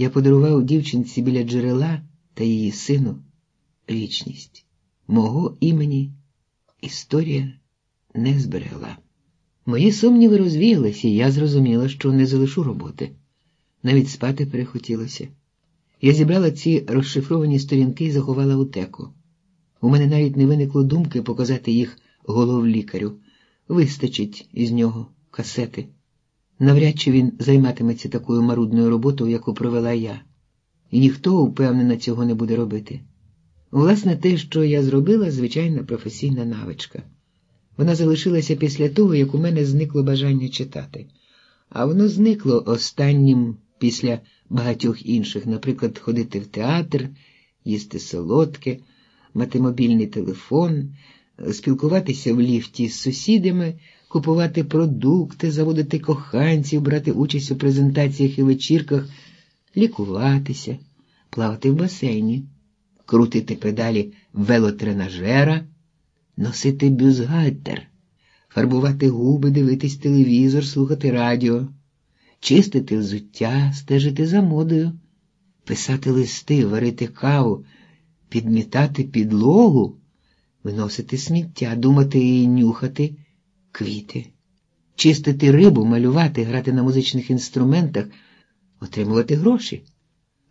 Я подарував дівчинці біля джерела та її сину вічність. Мого імені історія не зберегла. Мої сумніви розвіялися, і я зрозуміла, що не залишу роботи. Навіть спати перехотілося. Я зібрала ці розшифровані сторінки і заховала у теку. У мене навіть не виникло думки показати їх головлікарю. Вистачить із нього касети. Навряд чи він займатиметься такою марудною роботою, яку провела я, і ніхто, упевнено, цього не буде робити. Власне, те, що я зробила, звичайна професійна навичка. Вона залишилася після того, як у мене зникло бажання читати, а воно зникло останнім після багатьох інших, наприклад, ходити в театр, їсти солодке, мати мобільний телефон, спілкуватися в ліфті з сусідами, купувати продукти, заводити коханців, брати участь у презентаціях і вечірках, лікуватися, плавати в басейні, крутити педалі велотренажера, носити бюзгальтер, фарбувати губи, дивитись телевізор, слухати радіо чистити взуття, стежити за модою, писати листи, варити каву, підмітати підлогу, виносити сміття, думати і нюхати квіти, чистити рибу, малювати, грати на музичних інструментах, отримувати гроші,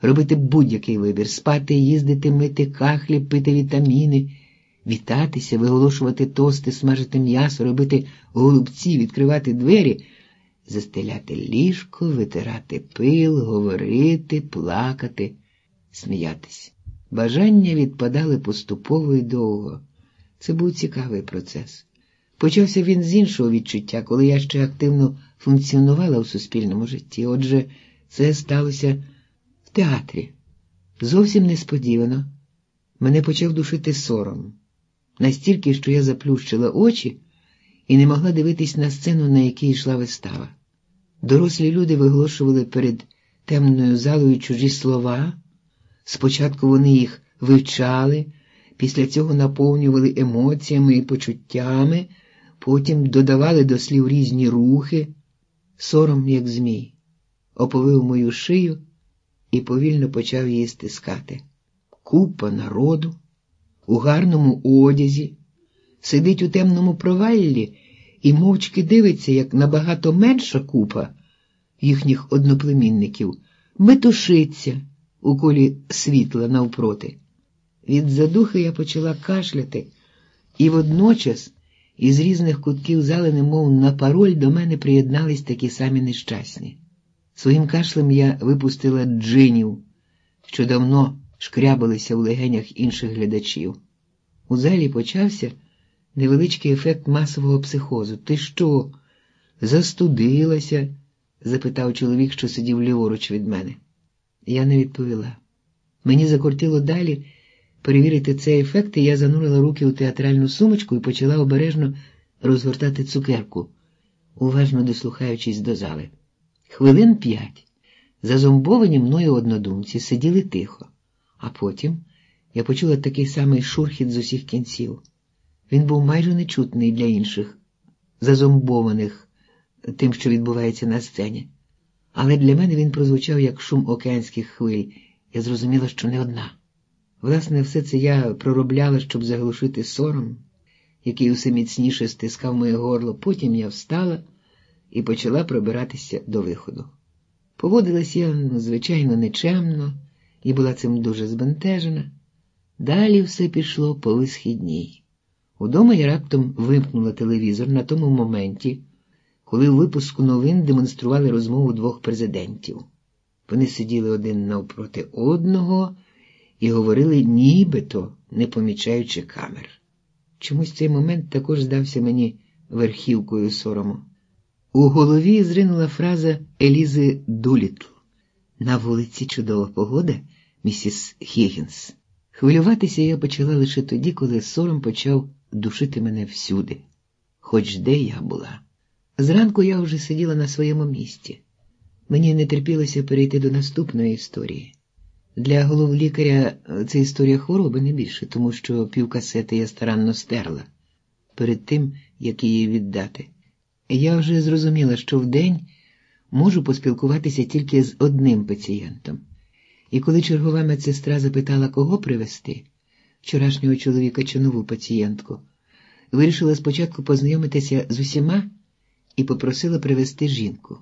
робити будь-який вибір, спати, їздити, мити кахлі, пити вітаміни. Вітатися, виголошувати тости, смажити м'ясо, робити голубці, відкривати двері застеляти ліжко, витирати пил, говорити, плакати, сміятись. Бажання відпадали поступово і довго. Це був цікавий процес. Почався він з іншого відчуття, коли я ще активно функціонувала у суспільному житті. Отже, це сталося в театрі. Зовсім несподівано мене почав душити сором, настільки, що я заплющила очі і не могла дивитись на сцену, на якій йшла вистава. Дорослі люди виголошували перед темною залою чужі слова. Спочатку вони їх вивчали, після цього наповнювали емоціями і почуттями, потім додавали до слів різні рухи, сором, як змій, оповив мою шию і повільно почав її стискати. Купа народу у гарному одязі, сидить у темному проваллі і мовчки дивиться, як набагато менша купа їхніх одноплемінників метушиться у колі світла навпроти. Від задухи я почала кашляти, і водночас із різних кутків зали, немов на пароль, до мене приєднались такі самі нещасні. Своїм кашлем я випустила джинів, що давно шкрябалися в легенях інших глядачів. У залі почався невеличкий ефект масового психозу. Ти що? Застудилася? запитав чоловік, що сидів ліворуч від мене. Я не відповіла. Мені закортіло далі перевірити цей ефект, я занурила руки у театральну сумочку і почала обережно розгортати цукерку, уважно дослухаючись до зали. Хвилин п'ять зазомбовані мною однодумці сиділи тихо, а потім я почула такий самий шурхіт з усіх кінців. Він був майже нечутний для інших, зазомбованих тим, що відбувається на сцені. Але для мене він прозвучав як шум океанських хвиль. Я зрозуміла, що не одна. Власне, все це я проробляла, щоб заглушити сором, який усе міцніше стискав моє горло. Потім я встала і почала пробиратися до виходу. Поводилась я, звичайно, нечемно і була цим дуже збентежена. Далі все пішло по висхідній. Удома я раптом вимкнула телевізор на тому моменті, коли у випуску новин демонстрували розмову двох президентів. Вони сиділи один навпроти одного і говорили нібито, не помічаючи камер. Чомусь цей момент також здався мені верхівкою сорому. У голові зринула фраза Елізи Дулітл. На вулиці чудова погода, місіс Хіггінс. Хвилюватися я почала лише тоді, коли сором почав душити мене всюди, хоч де я була. Зранку я вже сиділа на своєму місці. Мені не терпілося перейти до наступної історії. Для головлікаря це історія хвороби не більше, тому що півкасети я старанно стерла перед тим, як її віддати. Я вже зрозуміла, що вдень можу поспілкуватися тільки з одним пацієнтом, І коли чергова медсестра запитала, кого привезти, вчорашнього чоловіка чи нову пацієнтку, вирішила спочатку познайомитися з усіма і попросила привезти жінку.